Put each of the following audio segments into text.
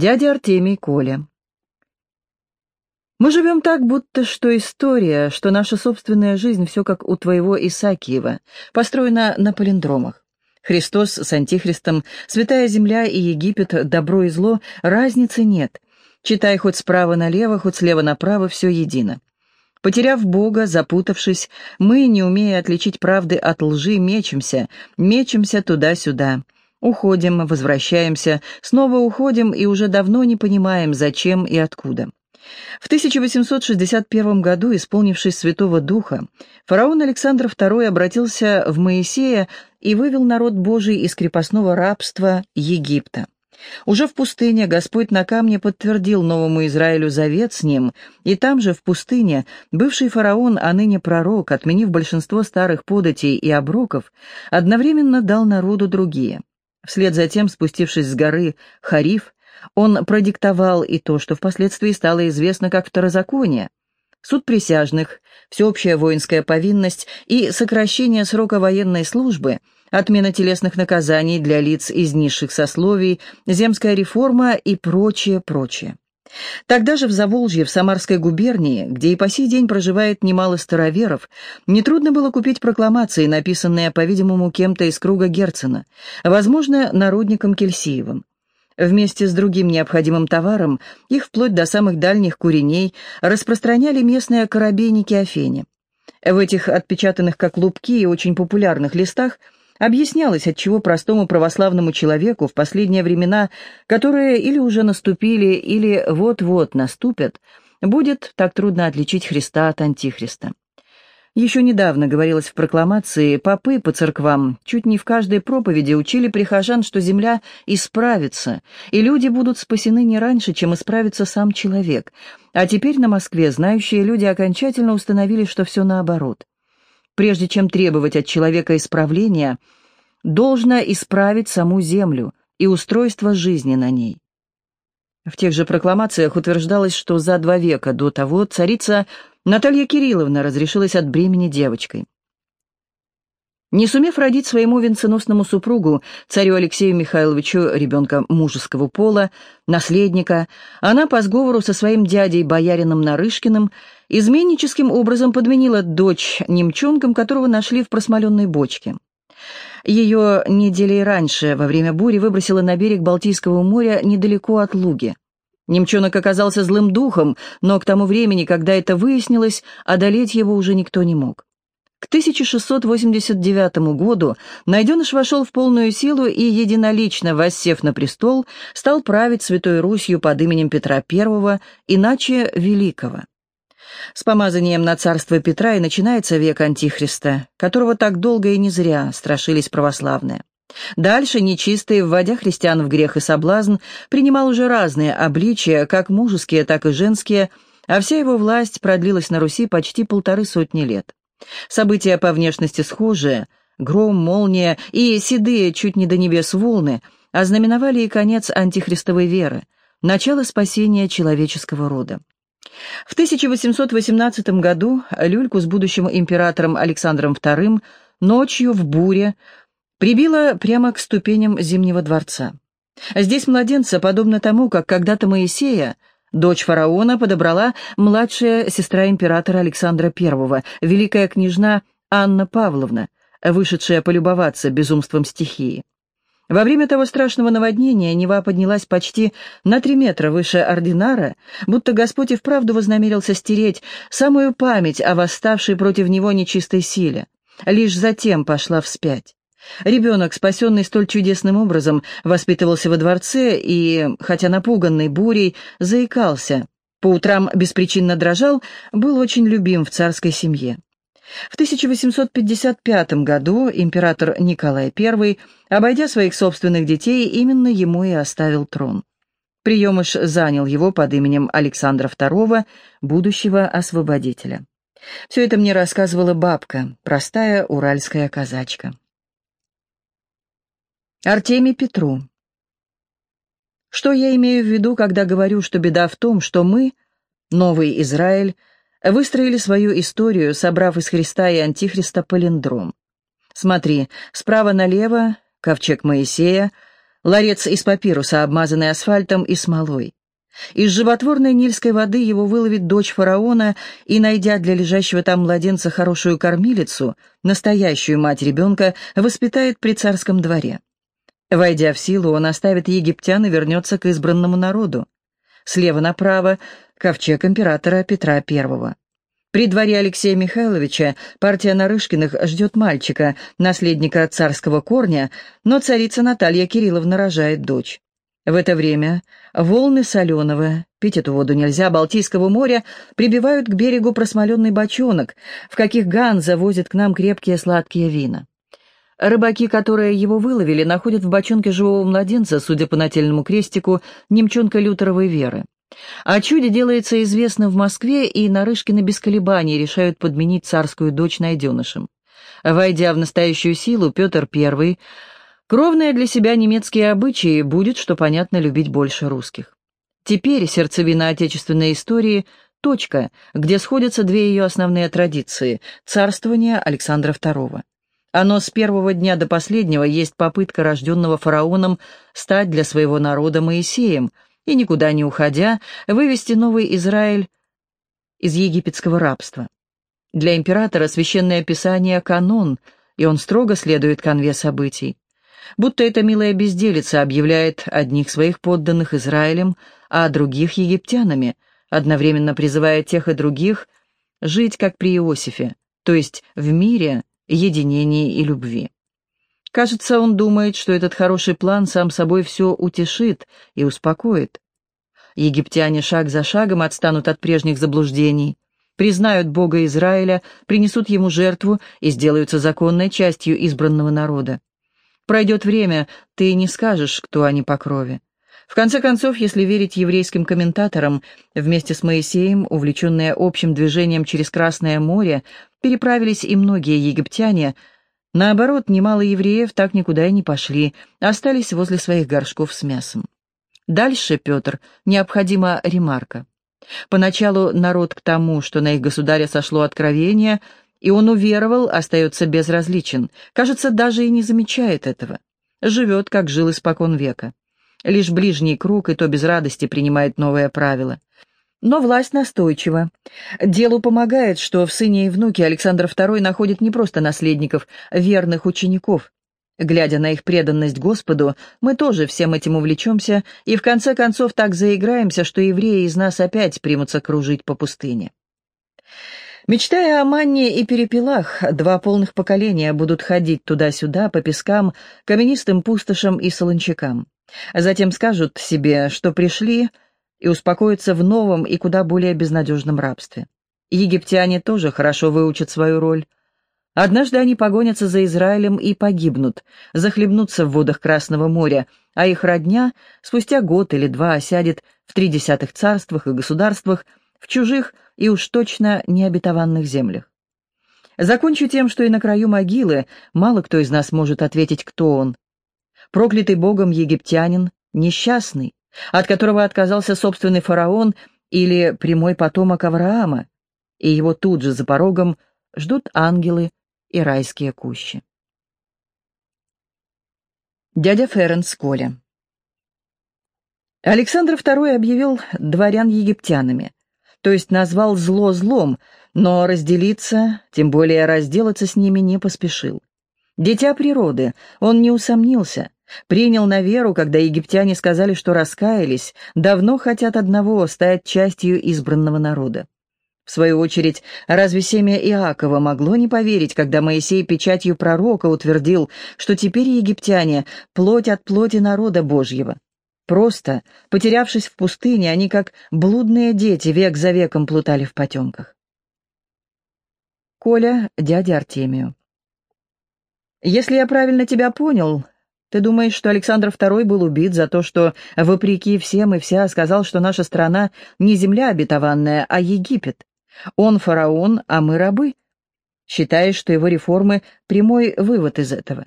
Дядя Артемий Коля. Мы живем так, будто что история, что наша собственная жизнь, все как у твоего Исаакиева, построена на палиндромах. Христос с Антихристом, Святая Земля и Египет, добро и зло, разницы нет. Читай хоть справа налево, хоть слева направо, все едино. Потеряв Бога, запутавшись, мы, не умея отличить правды от лжи, мечемся, мечемся туда-сюда. Уходим, возвращаемся, снова уходим и уже давно не понимаем, зачем и откуда. В 1861 году, исполнившись Святого Духа, фараон Александр II обратился в Моисея и вывел народ Божий из крепостного рабства Египта. Уже в пустыне Господь на камне подтвердил новому Израилю завет с ним, и там же, в пустыне, бывший фараон, а ныне пророк, отменив большинство старых податей и оброков, одновременно дал народу другие. Вслед за тем, спустившись с горы Хариф, он продиктовал и то, что впоследствии стало известно как второзаконие. Суд присяжных, всеобщая воинская повинность и сокращение срока военной службы, отмена телесных наказаний для лиц из низших сословий, земская реформа и прочее, прочее. Тогда же в Заволжье, в Самарской губернии, где и по сей день проживает немало староверов, нетрудно было купить прокламации, написанные, по-видимому, кем-то из круга Герцена, возможно, народником Кельсиевым. Вместе с другим необходимым товаром, их вплоть до самых дальних куреней, распространяли местные коробейники Афени. В этих отпечатанных как лупки и очень популярных листах объяснялось, отчего простому православному человеку в последние времена, которые или уже наступили, или вот-вот наступят, будет так трудно отличить Христа от Антихриста. Еще недавно говорилось в прокламации, попы по церквам чуть не в каждой проповеди учили прихожан, что земля исправится, и люди будут спасены не раньше, чем исправится сам человек. А теперь на Москве знающие люди окончательно установили, что все наоборот. Прежде чем требовать от человека исправления, должно исправить саму землю и устройство жизни на ней. В тех же прокламациях утверждалось, что за два века до того царица Наталья Кирилловна разрешилась от бремени девочкой. Не сумев родить своему венценосному супругу, царю Алексею Михайловичу, ребенка мужеского пола, наследника, она по сговору со своим дядей, боярином Нарышкиным, изменническим образом подменила дочь немчонком, которого нашли в просмоленной бочке. Ее недели раньше, во время бури, выбросило на берег Балтийского моря недалеко от Луги. Немчонок оказался злым духом, но к тому времени, когда это выяснилось, одолеть его уже никто не мог. К 1689 году найденыш вошел в полную силу и, единолично воссев на престол, стал править Святой Русью под именем Петра I, иначе Великого. С помазанием на царство Петра и начинается век Антихриста, которого так долго и не зря страшились православные. Дальше нечистый, вводя христиан в грех и соблазн, принимал уже разные обличия, как мужеские, так и женские, а вся его власть продлилась на Руси почти полторы сотни лет. События по внешности схожие, гром, молния и седые чуть не до небес волны ознаменовали и конец антихристовой веры, начало спасения человеческого рода. В 1818 году люльку с будущим императором Александром II ночью в буре прибило прямо к ступеням Зимнего дворца. Здесь младенца, подобно тому, как когда-то Моисея, дочь фараона, подобрала младшая сестра императора Александра I, великая княжна Анна Павловна, вышедшая полюбоваться безумством стихии. Во время того страшного наводнения Нева поднялась почти на три метра выше ординара, будто Господь и вправду вознамерился стереть самую память о восставшей против него нечистой силе. Лишь затем пошла вспять. Ребенок, спасенный столь чудесным образом, воспитывался во дворце и, хотя напуганный бурей, заикался. По утрам беспричинно дрожал, был очень любим в царской семье. В 1855 году император Николай I, обойдя своих собственных детей, именно ему и оставил трон. Приемыш занял его под именем Александра II, будущего освободителя. Все это мне рассказывала бабка, простая уральская казачка. Артемий Петру. Что я имею в виду, когда говорю, что беда в том, что мы, новый Израиль, выстроили свою историю, собрав из Христа и Антихриста палиндром. Смотри, справа налево — ковчег Моисея, Ларец из папируса, обмазанный асфальтом и смолой. Из животворной нильской воды его выловит дочь фараона и, найдя для лежащего там младенца хорошую кормилицу, настоящую мать ребенка, воспитает при царском дворе. Войдя в силу, он оставит египтян и вернется к избранному народу. Слева направо — ковчег императора Петра I. При дворе Алексея Михайловича партия Нарышкиных ждет мальчика, наследника царского корня, но царица Наталья Кирилловна рожает дочь. В это время волны соленого, пить эту воду нельзя, Балтийского моря, прибивают к берегу просмоленный бочонок, в каких Ган завозит к нам крепкие сладкие вина. Рыбаки, которые его выловили, находят в бочонке живого младенца, судя по нательному крестику, немчонка лютеровой веры. О чуде делается известно в Москве, и Нарышкины без колебаний решают подменить царскую дочь найденышем. Войдя в настоящую силу, Петр I, кровные для себя немецкие обычаи, будет, что понятно, любить больше русских. Теперь сердцевина отечественной истории – точка, где сходятся две ее основные традиции – царствование Александра II. Оно с первого дня до последнего есть попытка рожденного фараоном стать для своего народа Моисеем – и, никуда не уходя, вывести новый Израиль из египетского рабства. Для императора священное писание — канон, и он строго следует конве событий. Будто эта милая безделица объявляет одних своих подданных Израилем, а других египтянами, одновременно призывая тех и других жить, как при Иосифе, то есть в мире, единении и любви. Кажется, он думает, что этот хороший план сам собой все утешит и успокоит. Египтяне шаг за шагом отстанут от прежних заблуждений, признают Бога Израиля, принесут ему жертву и сделаются законной частью избранного народа. Пройдет время, ты не скажешь, кто они по крови. В конце концов, если верить еврейским комментаторам, вместе с Моисеем, увлеченные общим движением через Красное море, переправились и многие египтяне – Наоборот, немало евреев так никуда и не пошли, остались возле своих горшков с мясом. Дальше, Петр, необходима ремарка. Поначалу народ к тому, что на их государя сошло откровение, и он уверовал, остается безразличен, кажется, даже и не замечает этого. Живет, как жил испокон века. Лишь ближний круг и то без радости принимает новое правило. Но власть настойчива. Делу помогает, что в сыне и внуке Александр II находит не просто наследников, верных учеников. Глядя на их преданность Господу, мы тоже всем этим увлечемся и в конце концов так заиграемся, что евреи из нас опять примутся кружить по пустыне. Мечтая о манне и перепелах, два полных поколения будут ходить туда-сюда по пескам, каменистым пустошам и солончакам. Затем скажут себе, что пришли — и успокоиться в новом и куда более безнадежном рабстве. Египтяне тоже хорошо выучат свою роль. Однажды они погонятся за Израилем и погибнут, захлебнутся в водах Красного моря, а их родня спустя год или два осядет в тридесятых царствах и государствах, в чужих и уж точно необетованных землях. Закончу тем, что и на краю могилы мало кто из нас может ответить, кто он. Проклятый Богом египтянин, несчастный, от которого отказался собственный фараон или прямой потомок Авраама, и его тут же за порогом ждут ангелы и райские кущи. Дядя Ференс Коля Александр II объявил дворян египтянами, то есть назвал зло злом, но разделиться, тем более разделаться с ними не поспешил. Дитя природы, он не усомнился, Принял на веру, когда египтяне сказали, что раскаялись, давно хотят одного — стать частью избранного народа. В свою очередь, разве семя Иакова могло не поверить, когда Моисей печатью пророка утвердил, что теперь египтяне — плоть от плоти народа Божьего? Просто, потерявшись в пустыне, они, как блудные дети, век за веком плутали в потемках. Коля, дядя Артемию. «Если я правильно тебя понял, ты думаешь, что Александр II был убит за то, что, вопреки всем и вся, сказал, что наша страна не земля обетованная, а Египет? Он фараон, а мы рабы? Считаешь, что его реформы — прямой вывод из этого?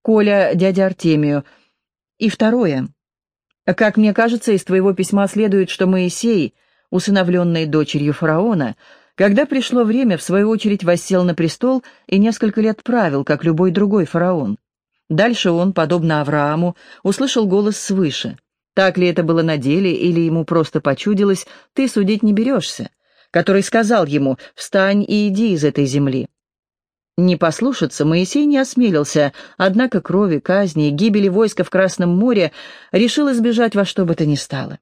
Коля, дядя Артемию. И второе. Как мне кажется, из твоего письма следует, что Моисей, усыновленный дочерью фараона, когда пришло время, в свою очередь воссел на престол и несколько лет правил, как любой другой фараон. Дальше он, подобно Аврааму, услышал голос свыше. Так ли это было на деле, или ему просто почудилось, ты судить не берешься, который сказал ему «Встань и иди из этой земли». Не послушаться Моисей не осмелился, однако крови, казни и гибели войска в Красном море решил избежать во что бы то ни стало.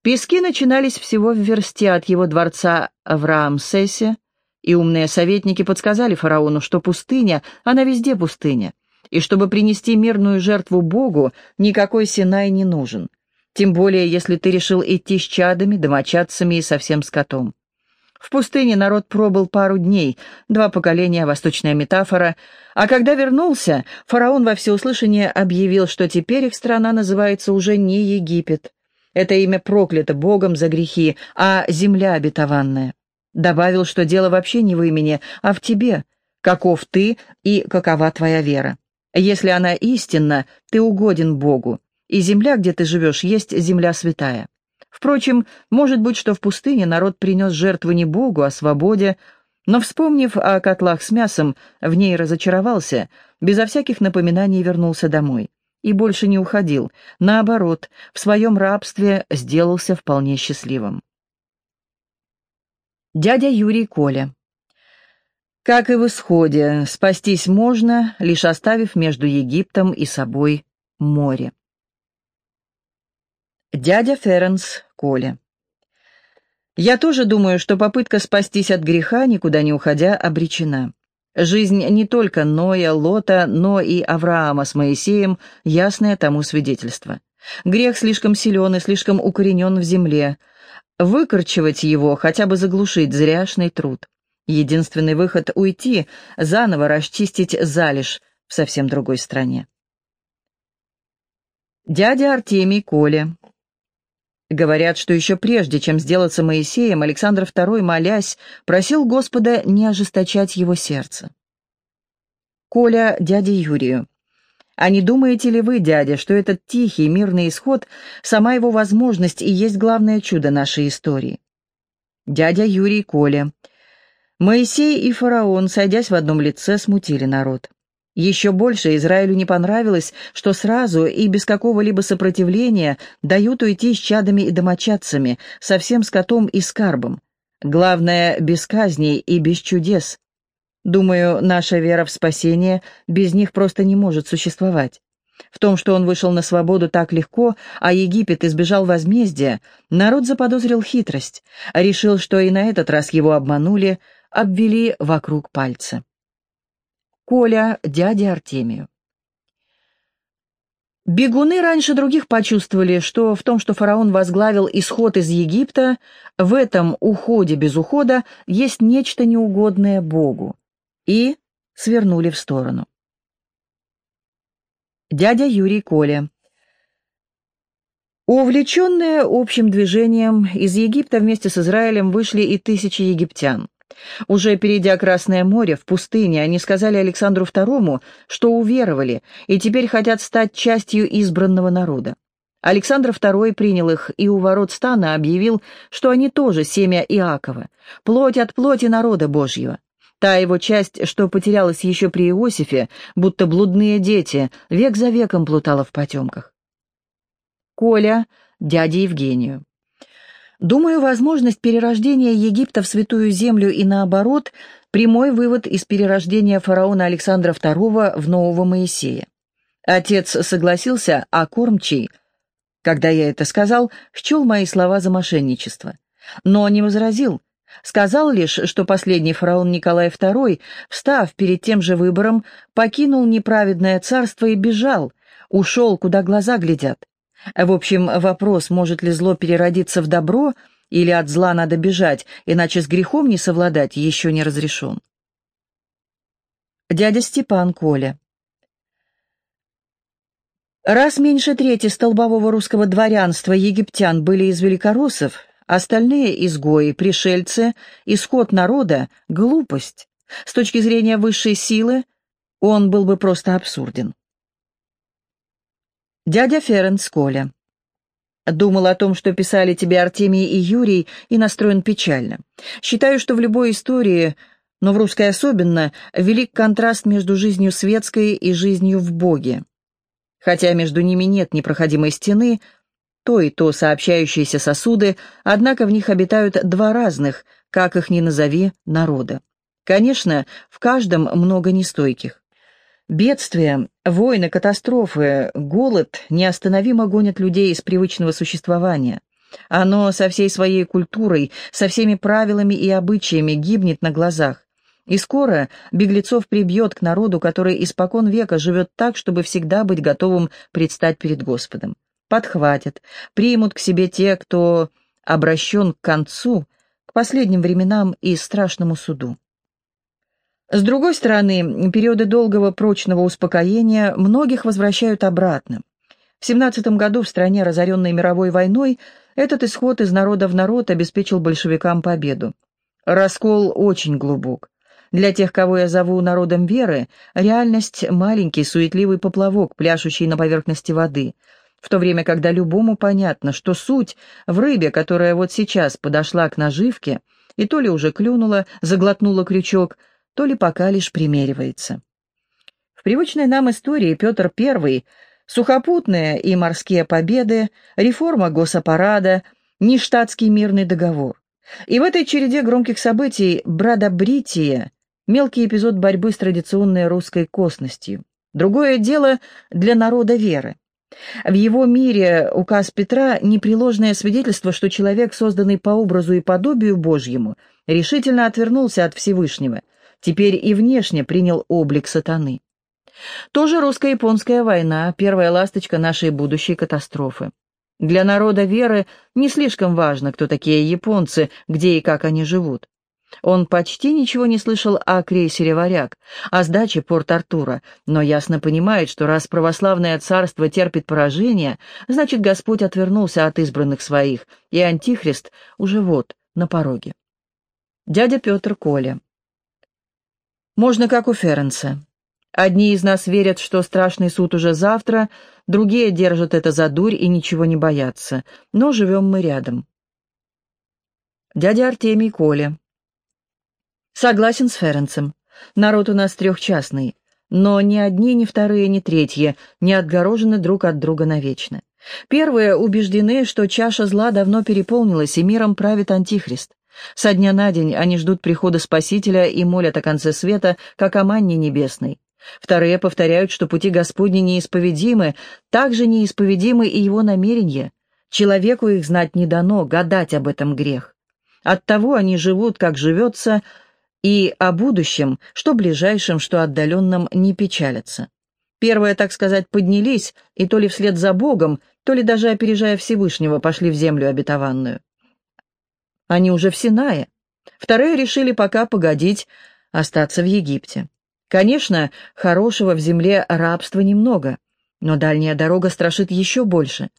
Пески начинались всего в версте от его дворца в Раамсесе, и умные советники подсказали фараону, что пустыня, она везде пустыня, и чтобы принести мирную жертву Богу, никакой Синай не нужен. Тем более, если ты решил идти с чадами, домочадцами и со всем скотом. В пустыне народ пробыл пару дней, два поколения, восточная метафора, а когда вернулся, фараон во всеуслышание объявил, что теперь их страна называется уже не Египет. Это имя проклято Богом за грехи, а земля обетованная. Добавил, что дело вообще не в имени, а в тебе, каков ты и какова твоя вера. Если она истинна, ты угоден Богу, и земля, где ты живешь, есть земля святая. Впрочем, может быть, что в пустыне народ принес жертву не Богу, а свободе, но, вспомнив о котлах с мясом, в ней разочаровался, безо всяких напоминаний вернулся домой. И больше не уходил, наоборот, в своем рабстве сделался вполне счастливым. Дядя Юрий Коля Как и в исходе, спастись можно, лишь оставив между Египтом и собой море. Дядя Ференс Коля. Я тоже думаю, что попытка спастись от греха, никуда не уходя, обречена. Жизнь не только Ноя, Лота, но и Авраама с Моисеем – ясное тому свидетельство. Грех слишком силен и слишком укоренен в земле. Выкорчевать его, хотя бы заглушить, зряшный труд. Единственный выход – уйти, заново расчистить залежь в совсем другой стране. Дядя Артемий Коля Говорят, что еще прежде, чем сделаться Моисеем, Александр II, молясь, просил Господа не ожесточать его сердце. Коля дяде Юрию. А не думаете ли вы, дядя, что этот тихий, мирный исход, сама его возможность и есть главное чудо нашей истории? Дядя Юрий Коля. Моисей и фараон, сойдясь в одном лице, смутили народ. Еще больше Израилю не понравилось, что сразу и без какого-либо сопротивления дают уйти с чадами и домочадцами, со всем скотом и скарбом. Главное, без казней и без чудес. Думаю, наша вера в спасение без них просто не может существовать. В том, что он вышел на свободу так легко, а Египет избежал возмездия, народ заподозрил хитрость, решил, что и на этот раз его обманули, обвели вокруг пальца. Коля дяде Артемию. Бегуны раньше других почувствовали, что в том, что фараон возглавил исход из Египта, в этом уходе без ухода есть нечто неугодное Богу, и свернули в сторону. Дядя Юрий Коля. Увлеченные общим движением, из Египта вместе с Израилем вышли и тысячи египтян. Уже перейдя Красное море, в пустыне, они сказали Александру II, что уверовали и теперь хотят стать частью избранного народа. Александр II принял их и у ворот стана объявил, что они тоже семя Иакова, плоть от плоти народа Божьего. Та его часть, что потерялась еще при Иосифе, будто блудные дети, век за веком плутала в потемках. Коля, дядя Евгению. Думаю, возможность перерождения Египта в Святую Землю и наоборот – прямой вывод из перерождения фараона Александра II в нового Моисея. Отец согласился, а кормчий, когда я это сказал, счел мои слова за мошенничество. Но не возразил. Сказал лишь, что последний фараон Николай II, встав перед тем же выбором, покинул неправедное царство и бежал, ушел, куда глаза глядят. В общем, вопрос, может ли зло переродиться в добро, или от зла надо бежать, иначе с грехом не совладать, еще не разрешен. Дядя Степан Коля. Раз меньше трети столбового русского дворянства египтян были из великороссов, остальные изгои, пришельцы, исход народа — глупость. С точки зрения высшей силы он был бы просто абсурден. Дядя Ференц Коля. Думал о том, что писали тебе Артемий и Юрий, и настроен печально. Считаю, что в любой истории но в русской особенно велик контраст между жизнью светской и жизнью в Боге. Хотя между ними нет непроходимой стены, то и то сообщающиеся сосуды, однако в них обитают два разных, как их ни назови, народа. Конечно, в каждом много нестойких. Бедствия, войны, катастрофы, голод неостановимо гонят людей из привычного существования. Оно со всей своей культурой, со всеми правилами и обычаями гибнет на глазах. И скоро беглецов прибьет к народу, который испокон века живет так, чтобы всегда быть готовым предстать перед Господом. Подхватят, примут к себе те, кто обращен к концу, к последним временам и страшному суду. С другой стороны, периоды долгого прочного успокоения многих возвращают обратно. В 17 году в стране, разоренной мировой войной, этот исход из народа в народ обеспечил большевикам победу. Раскол очень глубок. Для тех, кого я зову народом веры, реальность — маленький суетливый поплавок, пляшущий на поверхности воды, в то время, когда любому понятно, что суть в рыбе, которая вот сейчас подошла к наживке, и то ли уже клюнула, заглотнула крючок — то ли пока лишь примеривается. В привычной нам истории Петр I — сухопутные и морские победы, реформа госаппарата, нештатский мирный договор. И в этой череде громких событий брадобритие — мелкий эпизод борьбы с традиционной русской косностью. Другое дело для народа веры. В его мире указ Петра — непреложное свидетельство, что человек, созданный по образу и подобию Божьему, решительно отвернулся от Всевышнего — теперь и внешне принял облик сатаны. Тоже русско-японская война, первая ласточка нашей будущей катастрофы. Для народа веры не слишком важно, кто такие японцы, где и как они живут. Он почти ничего не слышал о крейсере «Варяг», о сдаче Порт-Артура, но ясно понимает, что раз православное царство терпит поражение, значит, Господь отвернулся от избранных своих, и Антихрист уже вот, на пороге. Дядя Петр Коля можно как у Ференса. Одни из нас верят, что страшный суд уже завтра, другие держат это за дурь и ничего не боятся, но живем мы рядом. Дядя Артемий Коля. Согласен с Ференцем. Народ у нас трехчастный, но ни одни, ни вторые, ни третьи не отгорожены друг от друга навечно. Первые убеждены, что чаша зла давно переполнилась, и миром правит Антихрист. Со дня на день они ждут прихода Спасителя и молят о конце света, как о манне небесной. Вторые повторяют, что пути Господни неисповедимы, так же неисповедимы и его намерения. Человеку их знать не дано, гадать об этом грех. Оттого они живут, как живется, и о будущем, что ближайшем, что отдаленном, не печалятся. Первые, так сказать, поднялись, и то ли вслед за Богом, то ли даже опережая Всевышнего, пошли в землю обетованную. Они уже в Синае. Вторые решили пока погодить, остаться в Египте. Конечно, хорошего в земле рабства немного, но дальняя дорога страшит еще больше.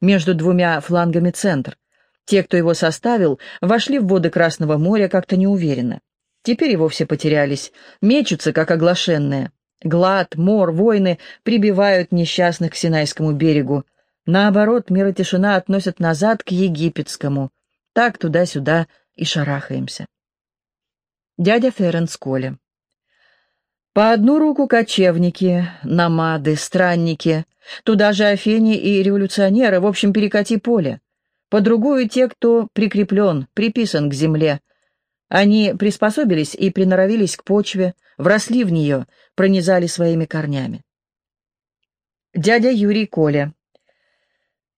Между двумя флангами центр. Те, кто его составил, вошли в воды Красного моря как-то неуверенно. Теперь и вовсе потерялись, мечутся, как оглашенные. Глад, мор, войны прибивают несчастных к Синайскому берегу. Наоборот, мир и тишина относят назад к египетскому. Так туда-сюда и шарахаемся. Дядя Ференс Коля. По одну руку кочевники, намады, странники, туда же афени и революционеры, в общем, перекати поле. По другую те, кто прикреплен, приписан к земле. Они приспособились и приноровились к почве, вросли в нее, пронизали своими корнями. Дядя Юрий Коля.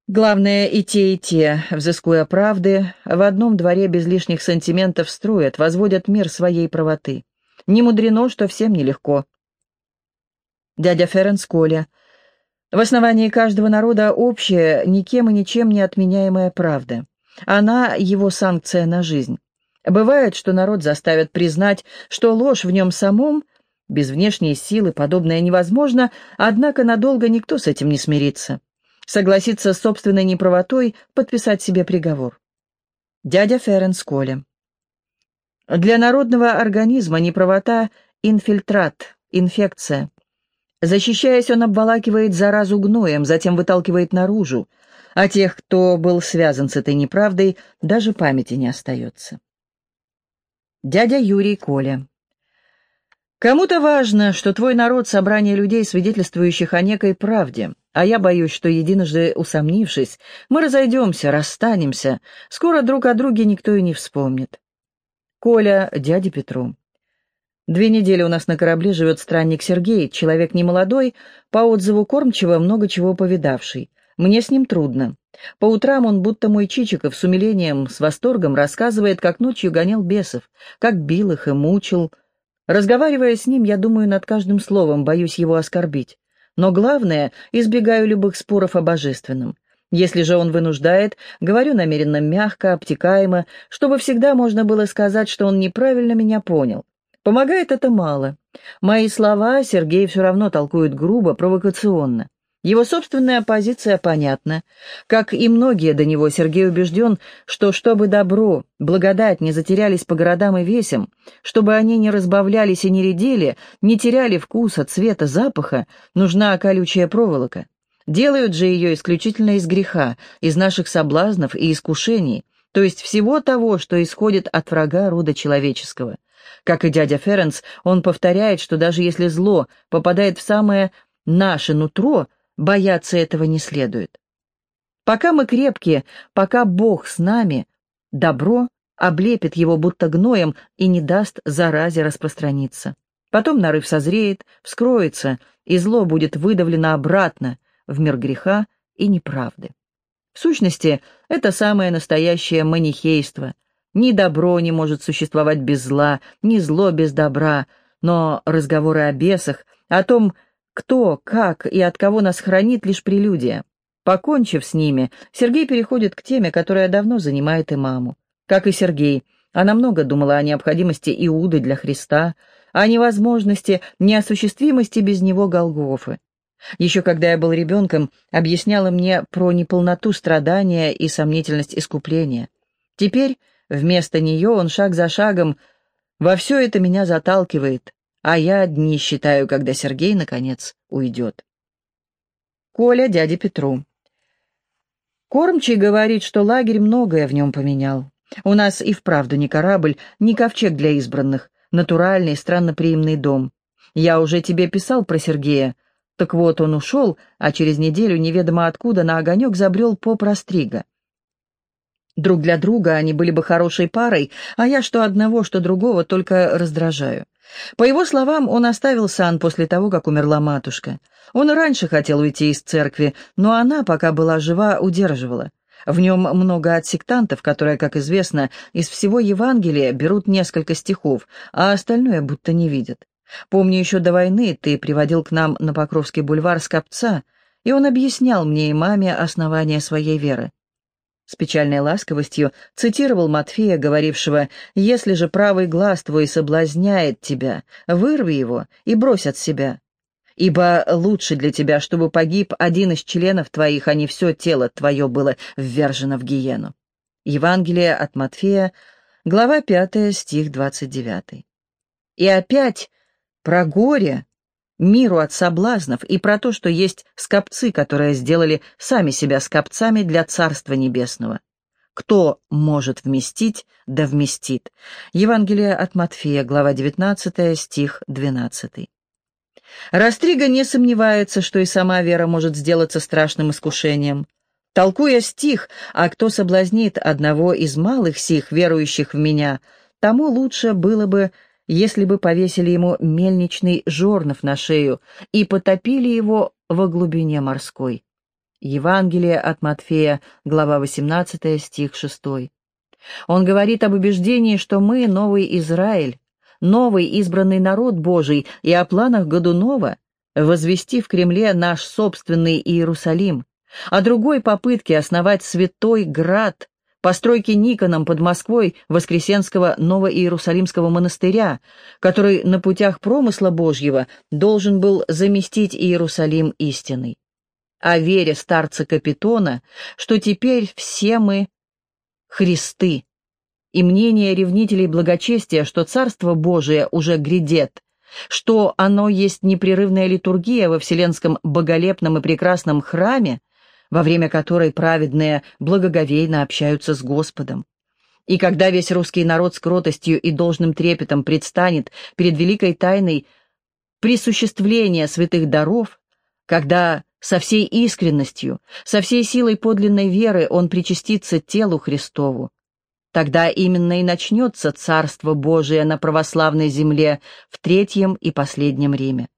Главное, и те, и те, взыскуя правды, в одном дворе без лишних сантиментов строят, возводят мир своей правоты. Не мудрено, что всем нелегко. Дядя Ференс Коля. В основании каждого народа общая, никем и ничем не отменяемая правда. Она — его санкция на жизнь. Бывает, что народ заставят признать, что ложь в нем самом, без внешней силы подобное невозможно, однако надолго никто с этим не смирится согласиться с собственной неправотой, подписать себе приговор. Дядя Ференс Коля. Для народного организма неправота – инфильтрат, инфекция. Защищаясь, он обволакивает заразу гноем, затем выталкивает наружу, а тех, кто был связан с этой неправдой, даже памяти не остается. Дядя Юрий Коля. Кому-то важно, что твой народ — собрание людей, свидетельствующих о некой правде, а я боюсь, что, единожды усомнившись, мы разойдемся, расстанемся, скоро друг о друге никто и не вспомнит. Коля, дяде Петру. Две недели у нас на корабле живет странник Сергей, человек немолодой, по отзыву кормчего много чего повидавший. Мне с ним трудно. По утрам он, будто мой Чичиков, с умилением, с восторгом рассказывает, как ночью гонял бесов, как бил их и мучил, Разговаривая с ним, я думаю над каждым словом, боюсь его оскорбить. Но главное, избегаю любых споров о божественном. Если же он вынуждает, говорю намеренно мягко, обтекаемо, чтобы всегда можно было сказать, что он неправильно меня понял. Помогает это мало. Мои слова Сергей все равно толкует грубо, провокационно. Его собственная позиция понятна. Как и многие до него, Сергей убежден, что чтобы добро, благодать не затерялись по городам и весям, чтобы они не разбавлялись и не редели, не теряли вкуса, цвета, запаха, нужна колючая проволока. Делают же ее исключительно из греха, из наших соблазнов и искушений, то есть всего того, что исходит от врага рода человеческого. Как и дядя Ференс, он повторяет, что даже если зло попадает в самое наше нутро – Бояться этого не следует. Пока мы крепкие, пока Бог с нами, добро облепит его будто гноем и не даст заразе распространиться. Потом нарыв созреет, вскроется, и зло будет выдавлено обратно в мир греха и неправды. В сущности, это самое настоящее манихейство. Ни добро не может существовать без зла, ни зло без добра, но разговоры о бесах, о том, кто, как и от кого нас хранит, лишь прелюдия. Покончив с ними, Сергей переходит к теме, которая давно занимает и маму. Как и Сергей, она много думала о необходимости Иуды для Христа, о невозможности, неосуществимости без него Голгофы. Еще когда я был ребенком, объясняла мне про неполноту страдания и сомнительность искупления. Теперь вместо нее он шаг за шагом во все это меня заталкивает, а я дни считаю, когда Сергей, наконец, уйдет. Коля дяде Петру. Кормчий говорит, что лагерь многое в нем поменял. У нас и вправду не корабль, не ковчег для избранных, натуральный, странноприимный дом. Я уже тебе писал про Сергея. Так вот, он ушел, а через неделю неведомо откуда на огонек забрел поп Растрига. Друг для друга они были бы хорошей парой, а я что одного, что другого только раздражаю. По его словам, он оставил сан после того, как умерла матушка. Он раньше хотел уйти из церкви, но она, пока была жива, удерживала. В нем много от сектантов, которые, как известно, из всего Евангелия берут несколько стихов, а остальное будто не видят. Помню, еще до войны ты приводил к нам на Покровский бульвар скопца, и он объяснял мне и маме основания своей веры с печальной ласковостью цитировал Матфея, говорившего «Если же правый глаз твой соблазняет тебя, вырви его и брось от себя, ибо лучше для тебя, чтобы погиб один из членов твоих, а не все тело твое было ввержено в гиену». Евангелие от Матфея, глава 5, стих 29. И опять про горе, миру от соблазнов и про то, что есть скопцы, которые сделали сами себя скопцами для Царства Небесного. Кто может вместить, да вместит. Евангелие от Матфея, глава 19, стих 12. Растрига не сомневается, что и сама вера может сделаться страшным искушением. Толкуя стих, а кто соблазнит одного из малых сих, верующих в меня, тому лучше было бы если бы повесили ему мельничный жорнов на шею и потопили его во глубине морской. Евангелие от Матфея, глава 18, стих 6. Он говорит об убеждении, что мы — новый Израиль, новый избранный народ Божий, и о планах Годунова возвести в Кремле наш собственный Иерусалим, о другой попытке основать святой град, постройки Никоном под Москвой Воскресенского Новоиерусалимского монастыря, который на путях промысла Божьего должен был заместить Иерусалим истиной. О вере старца Капитона, что теперь все мы Христы, и мнение ревнителей благочестия, что Царство Божие уже грядет, что оно есть непрерывная литургия во вселенском боголепном и прекрасном храме, во время которой праведные благоговейно общаются с Господом. И когда весь русский народ с кротостью и должным трепетом предстанет перед великой тайной присуществления святых даров, когда со всей искренностью, со всей силой подлинной веры он причастится телу Христову, тогда именно и начнется Царство Божие на православной земле в Третьем и последнем Риме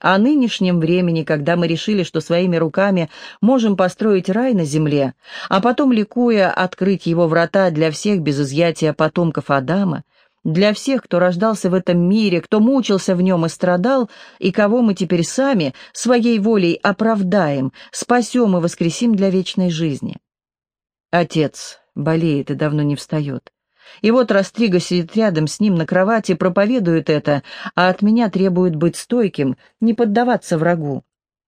о нынешнем времени, когда мы решили, что своими руками можем построить рай на земле, а потом, ликуя, открыть его врата для всех без изъятия потомков Адама, для всех, кто рождался в этом мире, кто мучился в нем и страдал, и кого мы теперь сами своей волей оправдаем, спасем и воскресим для вечной жизни. Отец болеет и давно не встает. И вот Растрига сидит рядом с ним на кровати, проповедует это, а от меня требует быть стойким, не поддаваться врагу.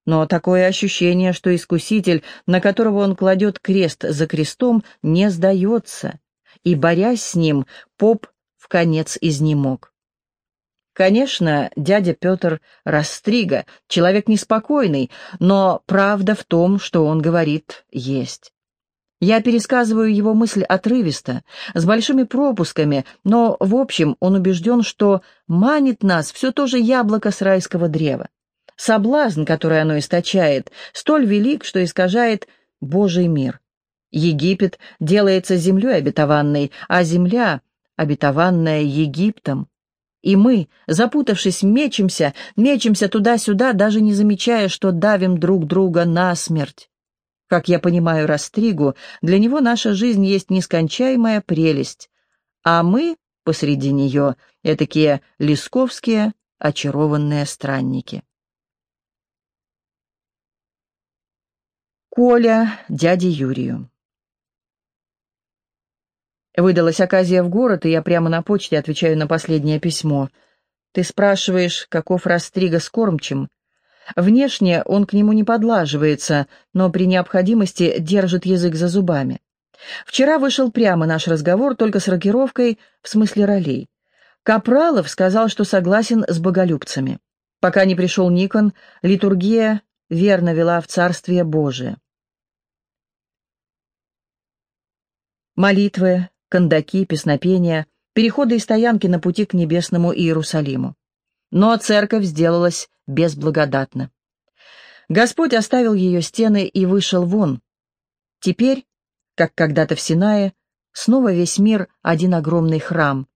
Но такое ощущение, что искуситель, на которого он кладет крест за крестом, не сдается, и, борясь с ним, поп в конец изнемог. Конечно, дядя Петр Растрига, человек неспокойный, но правда в том, что он говорит, есть. Я пересказываю его мысль отрывисто, с большими пропусками, но, в общем, он убежден, что манит нас все то же яблоко с райского древа. Соблазн, который оно источает, столь велик, что искажает Божий мир. Египет делается землей обетованной, а земля, обетованная Египтом. И мы, запутавшись, мечемся, мечемся туда-сюда, даже не замечая, что давим друг друга насмерть. Как я понимаю Растригу, для него наша жизнь есть нескончаемая прелесть, а мы посреди нее этакие лесковские очарованные странники. Коля дяде Юрию. Выдалась оказия в город, и я прямо на почте отвечаю на последнее письмо. Ты спрашиваешь, каков Растрига с кормчим? Внешне он к нему не подлаживается, но при необходимости держит язык за зубами. Вчера вышел прямо наш разговор, только с рокировкой в смысле ролей. Капралов сказал, что согласен с боголюбцами. Пока не пришел Никон, литургия верно вела в Царствие Божие. Молитвы, кондаки, песнопения, переходы и стоянки на пути к небесному Иерусалиму. Но церковь сделалась безблагодатна. Господь оставил ее стены и вышел вон. Теперь, как когда-то в Синае, снова весь мир — один огромный храм.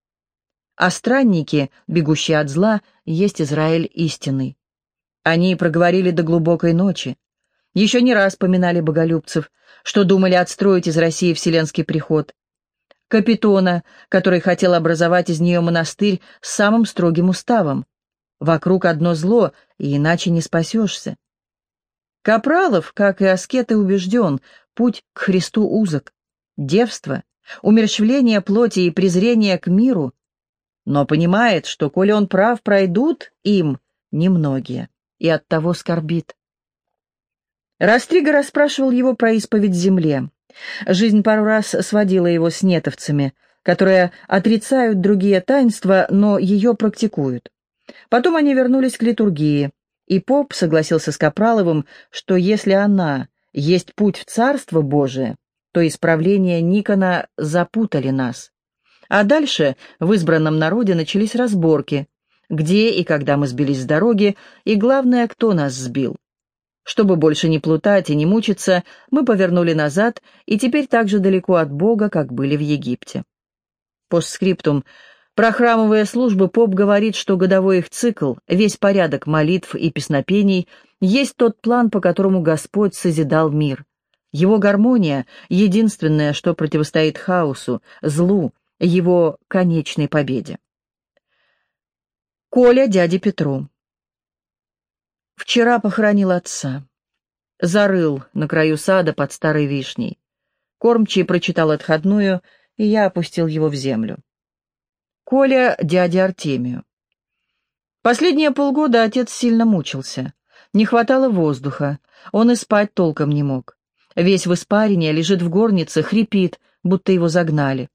А странники, бегущие от зла, есть Израиль истинный. Они проговорили до глубокой ночи. Еще не раз поминали боголюбцев, что думали отстроить из России вселенский приход. Капитона, который хотел образовать из нее монастырь с самым строгим уставом. Вокруг одно зло, и иначе не спасешься. Капралов, как и аскеты, убежден, путь к Христу узок. Девство, умерщвление плоти и презрение к миру. Но понимает, что, коли он прав, пройдут им немногие, и оттого скорбит. Растрига расспрашивал его про исповедь земле. Жизнь пару раз сводила его с нетовцами, которые отрицают другие таинства, но ее практикуют. Потом они вернулись к литургии, и поп согласился с Капраловым, что если она есть путь в Царство Божие, то исправления Никона запутали нас. А дальше в избранном народе начались разборки, где и когда мы сбились с дороги, и главное, кто нас сбил. Чтобы больше не плутать и не мучиться, мы повернули назад и теперь так же далеко от Бога, как были в Египте. Постскриптум – про храмовые службы поп говорит, что годовой их цикл, весь порядок молитв и песнопений, есть тот план, по которому Господь созидал мир. Его гармония — единственное, что противостоит хаосу, злу, его конечной победе. Коля дяде Петру. Вчера похоронил отца. Зарыл на краю сада под старой вишней. Кормчий прочитал отходную, и я опустил его в землю. Коля дяде Артемию. Последние полгода отец сильно мучился. Не хватало воздуха, он и спать толком не мог. Весь в испарине, лежит в горнице, хрипит, будто его загнали.